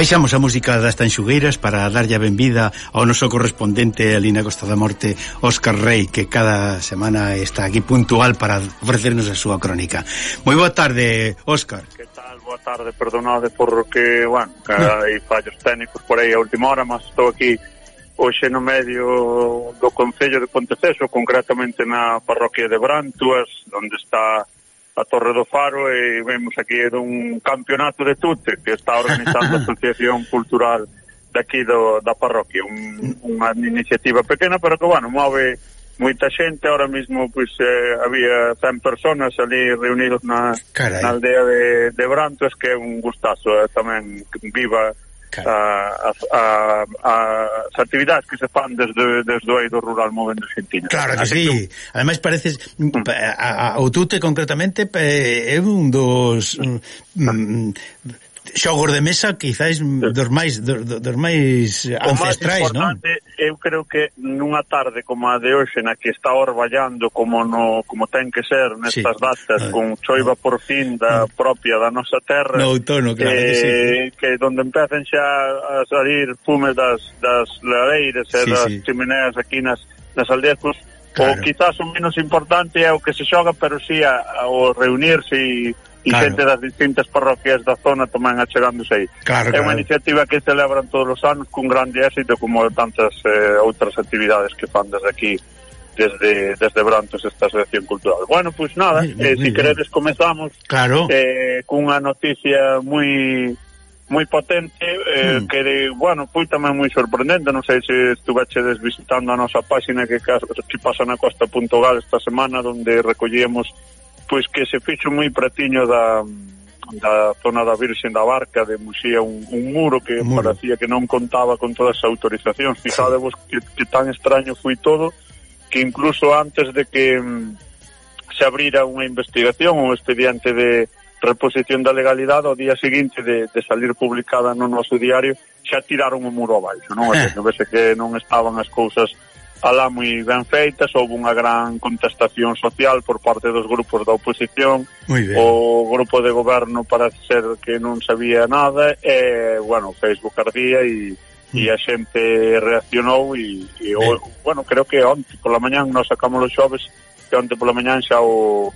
Baixamos a música das tanxugueiras para darlle a benvida ao noso correspondente a Lina Costa da Morte, Óscar Rey, que cada semana está aquí puntual para ofrecernos a súa crónica. Moi boa tarde, Óscar. Que tal? Boa tarde, perdonade porque, bueno, hai fallos técnicos por aí a última hora, mas estou aquí hoxe no medio do Concello de Ponteceso, concretamente na parroquia de Brantuas, onde está a Torre do Faro e vemos aquí dun campeonato de tute que está organizando a Asociación Cultural daqui do, da parroquia. Un, unha iniciativa pequena pero que bueno, move moita xente. Ahora mismo pois, pues, eh, había 100 personas ali reunidos na, na aldea de, de Brantos que é un gustazo eh, tamén viva claro. a, a, a, as actividades que se fan desde, desde o eido rural movendo Argentina. Claro que Así sí. Que... Ademais pareces mm, mm. a, a, o Tute concretamente é un dos mm, mm, xogos de mesa quizáis dos máis dos, dos máis ancestrais, non? O máis importante, eu creo que nunha tarde como a de hoxe na que está orballando como no como ten que ser nestas sí. datas ah, con choiva por fin da ah, propia da nosa terra no outono, claro eh, que, sí. que donde empecen xa a salir fumes das, das lareiras e sí, das sí. chimeneas aquí nas, nas aldeas pois, pues, claro. o quizás o menos importante é o que se xoga pero si sí, a, a, o reunirse e e claro. xente das distintas parroquias da zona tamén achegándose aí. Claro, é unha claro. iniciativa que celebran todos os anos cun grande éxito como tantas eh, outras actividades que fan desde aquí desde desde Brantos esta asociación cultural. Bueno, pois pues nada, eh, se si queredes comezamos claro. eh, cunha noticia moi moi potente eh, mm. que de, bueno, foi tamén moi sorprendente, non sei se estuvechedes visitando a nosa páxina que, que pasa na costa.gal esta semana onde recollíamos pois que se fixo moi pratiño da, da zona da Virxen da Barca de Muxía un, un muro que muro. parecía que non contaba con todas as autorizacións fijadevos que, que tan extraño foi todo que incluso antes de que mm, se abrira unha investigación un expediente de reposición da legalidade ao día seguinte de, de salir publicada no noso diario xa tiraron o muro abaixo non? Eh. Que, vese que non estaban as cousas alá moi ben feitas, houve unha gran contestación social por parte dos grupos da oposición, o grupo de goberno parece ser que non sabía nada, e, bueno, Facebook ardía e, mm. e a xente reaccionou e, e o, bueno, creo que onte pola mañán nos sacamos os xoves que onte pola mañán xa o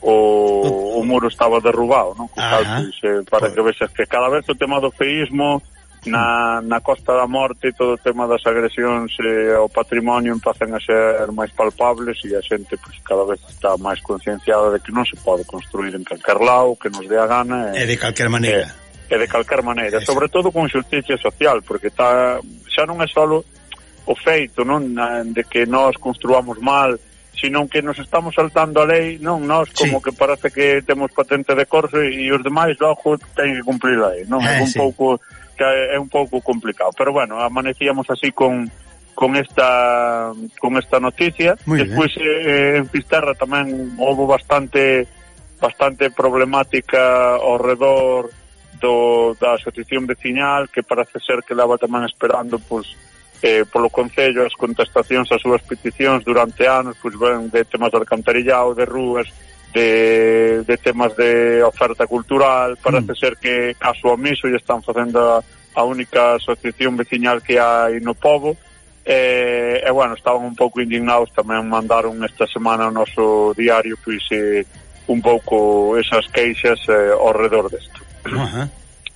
o, o muro estaba derrubado, non? Cal, tal, se, para Por... que vexas que cada vez o tema do feísmo na, na Costa da Morte todo o tema das agresións eh, ao patrimonio empazan a ser máis palpables e a xente pois, cada vez está máis concienciada de que non se pode construir en calquer lado, que nos dé a gana e, e de calquer maneira e, e de calquer maneira, Eso. sobre todo con justicia social, porque tá, xa non é só o feito non de que nós construamos mal sino que nos estamos saltando a lei, non nós como sí. que parece que temos patente de corso e os demais logo ten que cumprir a lei, non? Eh, é, eh, un sí. pouco que é un pouco complicado. Pero bueno, amanecíamos así con con esta con esta noticia. Muy Despois eh, eh, en Fisterra tamén houve bastante bastante problemática ao redor do, da asociación veciñal que parece ser que leva tamén esperando pois, eh, polo Concello as contestacións ás súas peticións durante anos pois, ben, de temas de alcantarillado, de rúas, de, de temas de oferta cultural, parece mm. ser que a súa miso e están facendo a única asociación veciñal que hai no povo, e, eh, e bueno, estaban un pouco indignados, tamén mandaron esta semana o noso diario, pois, e, un pouco esas queixas eh, ao redor desto. Uh -huh.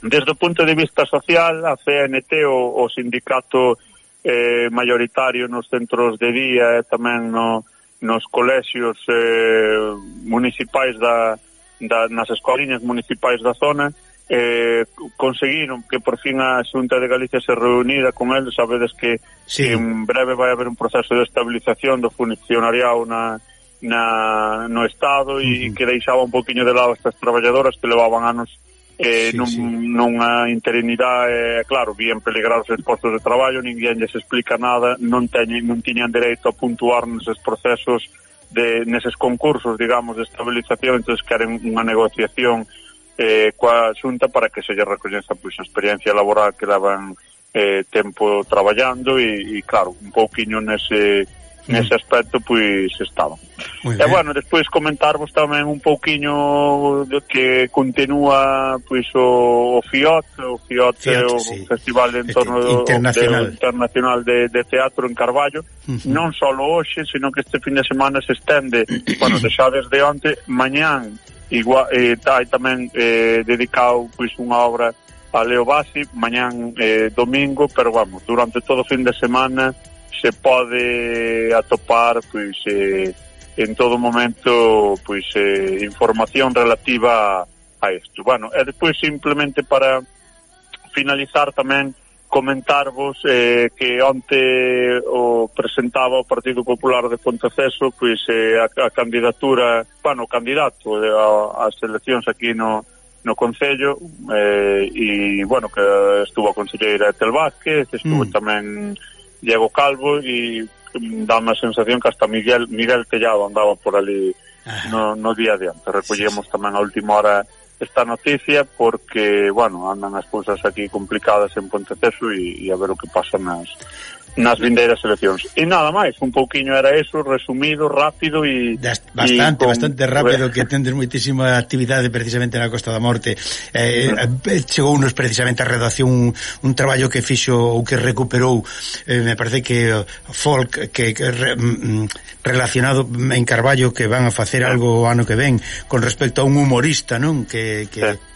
Desde o punto de vista social, a CNT, o, o sindicato eh, maioritario nos centros de día e tamén no, nos colexios eh, municipais da, da, nas escoliñas municipais da zona eh, conseguiron que por fin a Xunta de Galicia se reunira con eles, sabedes que sí. en breve vai haber un proceso de estabilización do funcionariado na, na, no Estado e uh -huh. que deixaba un poquinho de lado estas traballadoras que levaban anos eh, sí, nun, sí. nunha interinidade, claro, bien peligrar os postos de traballo, ninguén lles explica nada, non teñen, non tiñan dereito a puntuar neses procesos de neses concursos, digamos, de estabilización, entonces queren unha negociación eh, coa xunta para que se lle recoñeza pois, a experiencia laboral que daban eh, tempo traballando e, e claro, un pouquiño nese nese aspecto pois estaban. E bueno, despois comentarvos tamén un pouquiño de que continúa pois o, o FIOT, o FIOT, FIOT é o sí. Festival de Entorno este, internacional. De, internacional de, de Teatro en Carballo, uh -huh. non só hoxe, sino que este fin de semana se estende, bueno, xa desde onte, mañán igual eh, hai tamén eh, dedicado pois unha obra a Leo Basi, mañán eh, domingo, pero vamos, durante todo o fin de semana se pode atopar pois eh, en todo momento pois eh, información relativa a isto. Bueno, e despois simplemente para finalizar tamén comentarvos eh, que onte o presentaba o Partido Popular de Ponteceso pois eh, a, a candidatura, bueno, o candidato eh, ás eleccións aquí no no Concello eh, e, bueno, que estuvo a conselleira Etel Vázquez, estuvo mm. tamén Diego Calvo e dame a sensación que hasta Miguel Miguel Tellado andaba por ali no, no día de antes. Recollemos tamén a última hora esta noticia porque, bueno, andan as cousas aquí complicadas en Ponteceso e, e a ver o que pasa nas, nas vindeiras eleccións. E nada máis, un pouquiño era eso, resumido, rápido e... Bastante, con... bastante rápido, que tendes moitísima actividade precisamente na Costa da Morte. Eh, eh, chegou nos precisamente a redacción un, un traballo que fixo ou que recuperou, eh, me parece que eh, Folk, que, que re, mm, mm, relacionado en Carballo, que van a facer algo o ano que ven, con respecto a un humorista, non? Que... que... Sí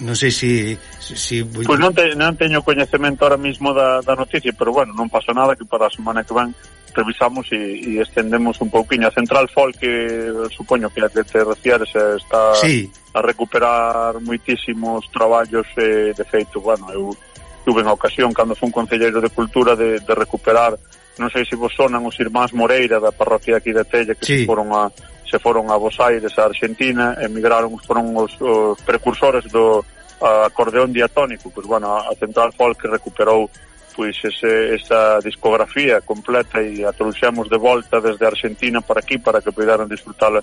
non sei se... Si, si... Pois non, te, non teño coñecemento ahora mismo da, da noticia, pero bueno, non pasa nada que para a semana que van revisamos e, e estendemos un pouquiño. A Central Folk, que supoño que a que te refieres, eh, está sí. a recuperar moitísimos traballos, eh, de feito, bueno, eu tuve a ocasión, cando fui un concelleiro de cultura, de, de recuperar non sei se vos sonan os irmáns Moreira da parroquia aquí de Telle que sí. foron a, se foron a Buenos Aires, a Argentina, emigraron, foron os, os precursores do acordeón diatónico, pois bueno, a Central Folk recuperou pois ese, esa discografía completa e a trouxemos de volta desde Argentina para aquí para que puderan disfrutar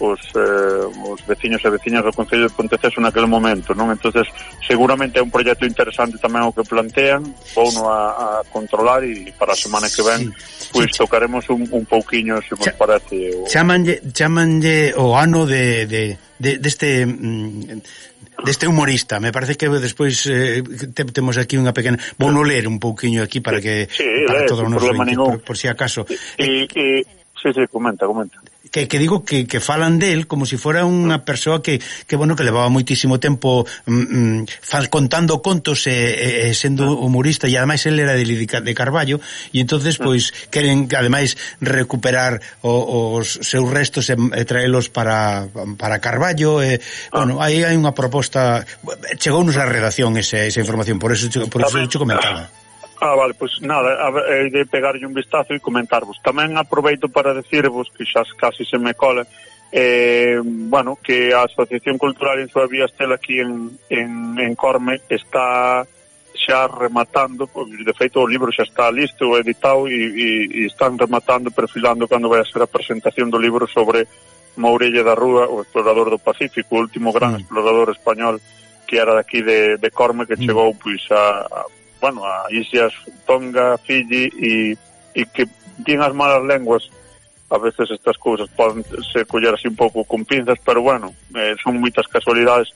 os, eh, os veciños e veciñas do Concello de Ponteceso naquele momento, non? entonces seguramente é un proxecto interesante tamén o que plantean, vou no a, a controlar e para a semana que ven sí. pois sí. tocaremos un, un pouquiño se vos parece. O... Chamanlle, chamanlle o ano de, de, de, deste... Mm, deste humorista, me parece que despois eh, te, temos aquí unha pequena vou no ler un pouquiño aquí para que sí, para todo o noso por, por si acaso e, e, sí, sí, comenta, comenta que, que digo que, que falan del como se si fuera unha persoa que, que bueno, que levaba moitísimo tempo mm, mm, contando contos e, eh, e eh, sendo ah. humorista e ademais ele era de, de Carballo e entonces ah. pois queren ademais recuperar o, os seus restos e, e traelos para, para Carballo e, ah. bueno, aí hai unha proposta chegounos a redacción esa, esa información por eso, por eso, eu comentaba. Ah, vale, pois nada, hai eh, de pegarlle un vistazo e comentarvos. Tamén aproveito para decirvos que xa casi se me cola eh, bueno, que a Asociación Cultural en vía Estela aquí en, en, en Corme está xa rematando, pois, de feito o libro xa está listo, editado e, e, e están rematando, perfilando cando vai a ser a presentación do libro sobre Mourelle da Rúa, o explorador do Pacífico, o último gran mm. explorador español que era daqui de, de Corme que mm. chegou pois a, a bueno, a Isias, Tonga, Fiji e, e que din as malas lenguas a veces estas cousas poden se coller así un pouco con pinzas, pero bueno, eh, son moitas casualidades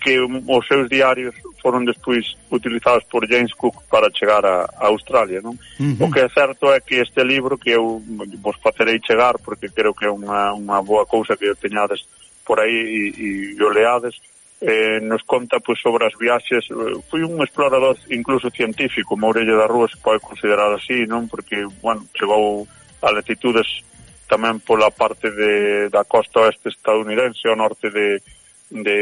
que um, os seus diarios foron despois utilizados por James Cook para chegar a, a Australia, non? Uh -huh. O que é certo é que este libro que eu vos facerei chegar porque creo que é unha, unha boa cousa que teñades por aí e, e o leades, eh, nos conta pois, sobre as viaxes. Eh, Foi un explorador incluso científico. Mourelle da Rúa se pode considerar así non? Porque bueno, chegou a latitudes tamén pola parte de, da costa oeste estadounidense ao norte de, de,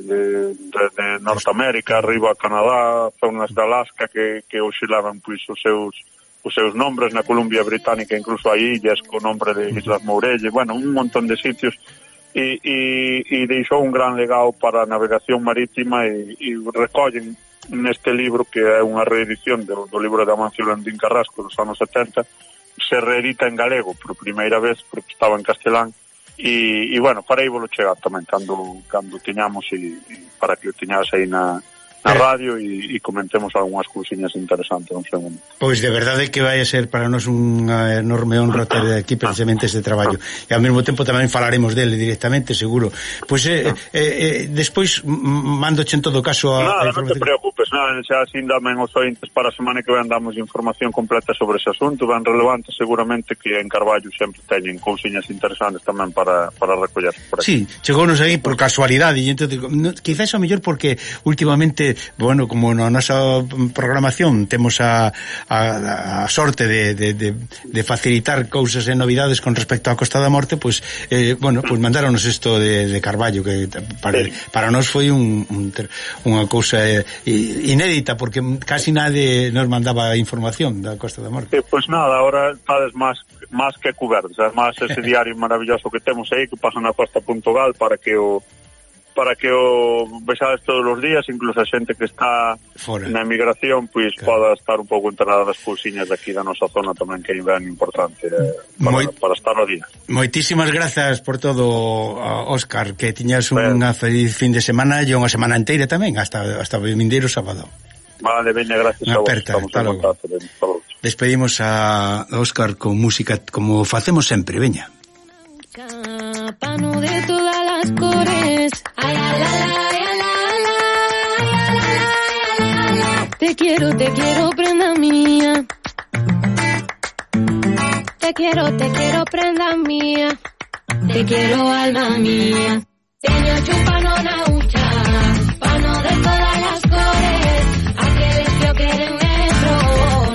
de, de, de Norteamérica arriba a Canadá zonas de Alaska que, que oscilaban pois, os seus os seus nombres. Na Columbia Británica, incluso hai illas co nombre de Islas Mourelle, bueno, un montón de sitios e, e, e deixou un gran legado para a navegación marítima e, e recollen neste libro que é unha reedición do, do libro de Amancio Landín Carrasco dos anos 70 se reedita en galego por primeira vez porque estaba en castelán e, e bueno, para aí volo chegar tamén cando, cando tiñamos e, e para que o tiñas aí na, na radio e, e comentemos algunhas cousiñas interesantes un segundo. Pois de verdade que vai a ser para nós unha enorme honra ter aquí precisamente este traballo. E ao mesmo tempo tamén falaremos dele directamente, seguro. Pois eh, eh, eh, despois mandoche en todo caso a, nada, a información. Non te preocupes, nada, xa así damen os ointes para a semana que ven damos información completa sobre ese asunto, ben relevante seguramente que en Carballo sempre teñen cousiñas interesantes tamén para, para recoller por aquí. Sí, chegounos aí por casualidade e entón, no, quizás o mellor porque últimamente bueno, como na nosa programación temos a, a, a sorte de, de, de, de facilitar cousas e novidades con respecto á Costa da Morte, pois, eh, bueno, pois pues mandáronos isto de, de Carballo, que para, para nós foi un, un, unha cousa eh, inédita, porque casi nadie nos mandaba información da Costa da Morte. Eh, pois nada, ahora estades máis máis que cubertos, además ese diario maravilloso que temos aí que pasa na costa.gal para que o para que o vexades todos os días, incluso a xente que está Fora. na emigración, pois claro. poda estar un pouco enterada das cousiñas daqui da nosa zona tamén que é ben importante eh, para, Moi... para estar no día. Moitísimas grazas por todo, eh, Óscar, que tiñas unha feliz fin de semana e unha semana inteira tamén, hasta hasta o vindeiro sábado. Vale, veña, gracias Una a vos. Aperta, hasta logo. Despedimos a Óscar con música como facemos sempre, veña. Te quiero, te quiero, prenda mía. Te quiero, te quiero, prenda mía. Te quiero, alma mía. Señor chupano na ucha, pano de todas las cores. Aqueles que quieren metro,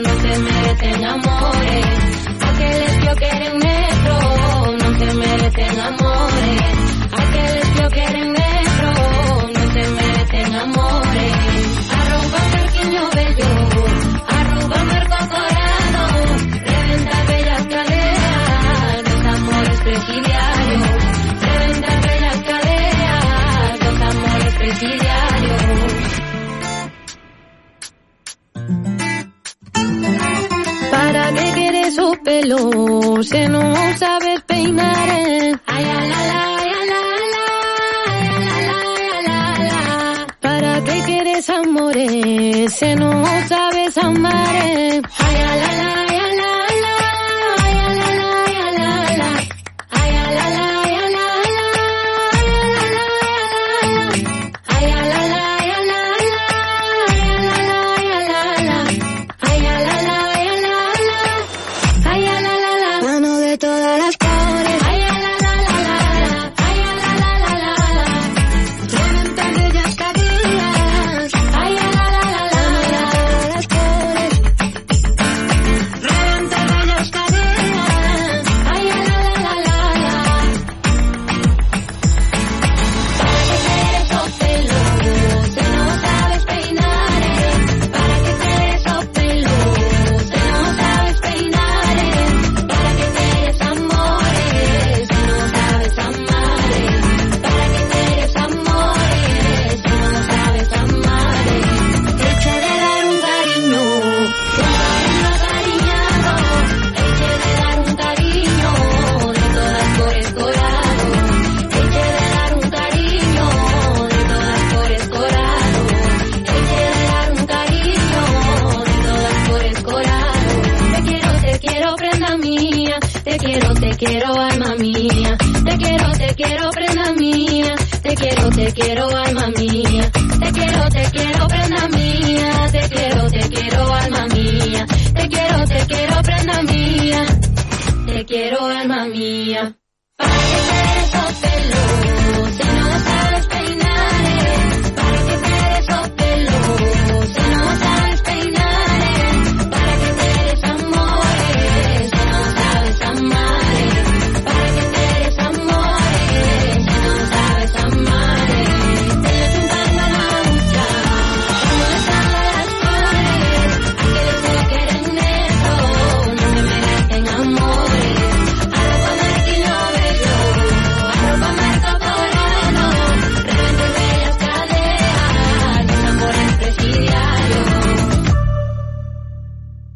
no se merecen amores. Aqueles que quieren metro, no se merecen amores. Aqueles que quieren pelo, se no sabe peinar. Ay, ala, ala, ala, ¿Para qué quieres amores? Se no sabes amar. Ay, quiero, alma mía. Te quiero, te quiero, prenda mía. Te quiero, te quiero, alma mía. Te quiero, te quiero, prenda mía. Te quiero, te quiero, alma mía. Te quiero, te quiero, prenda mía. Te quiero, alma mía. Para que te des si no sabes peinar, eh. para que te des.